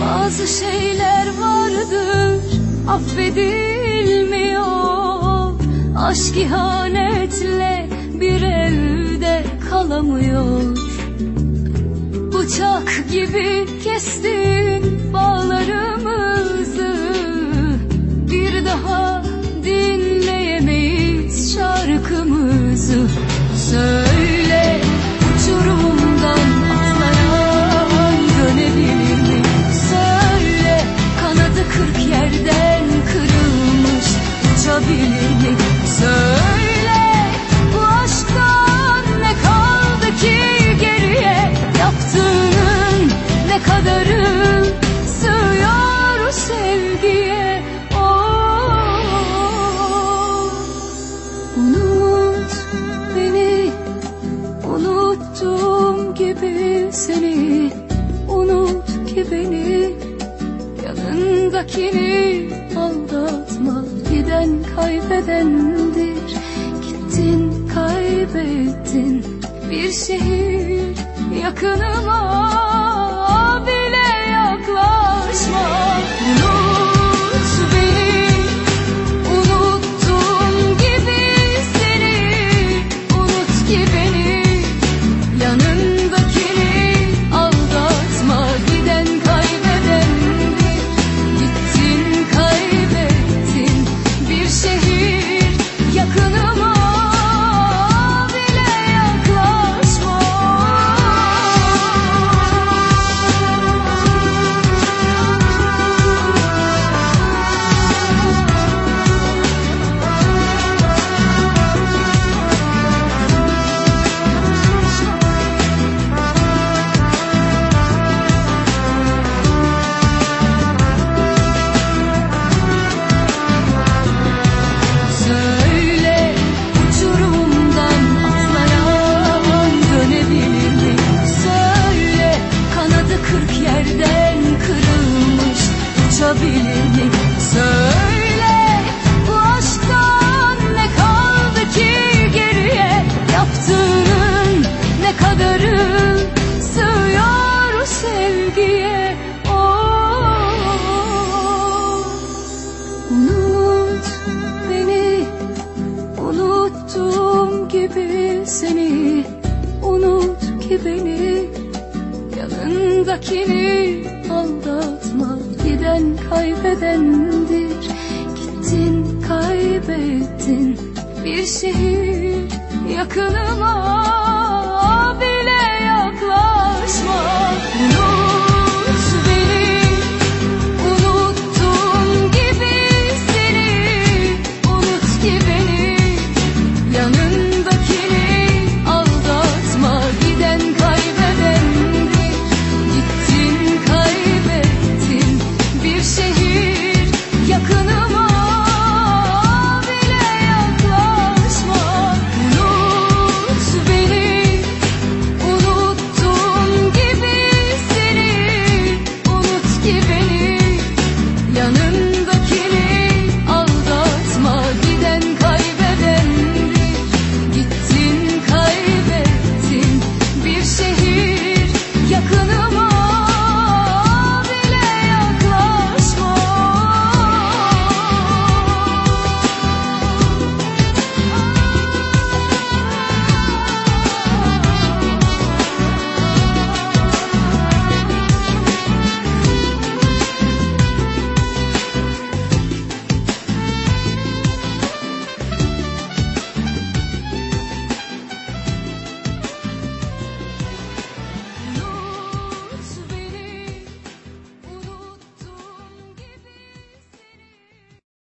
Bazı şeyler vardır affedilmiyor Aşk ihanetle bir evde kalamıyor. Bıçak gibi kestin bağlarımızı gibi seni Unut ki beni. Yanındakini aldatma Giden kaybedendir. Gittin kaybettin Bir şehir yakınıma Bir kırk yerden kırılmış uçabilir mi? Söyle Yanındakini aldatma. Giden kaybedendir. Gittin kaybettin. Bir şehir yakınıma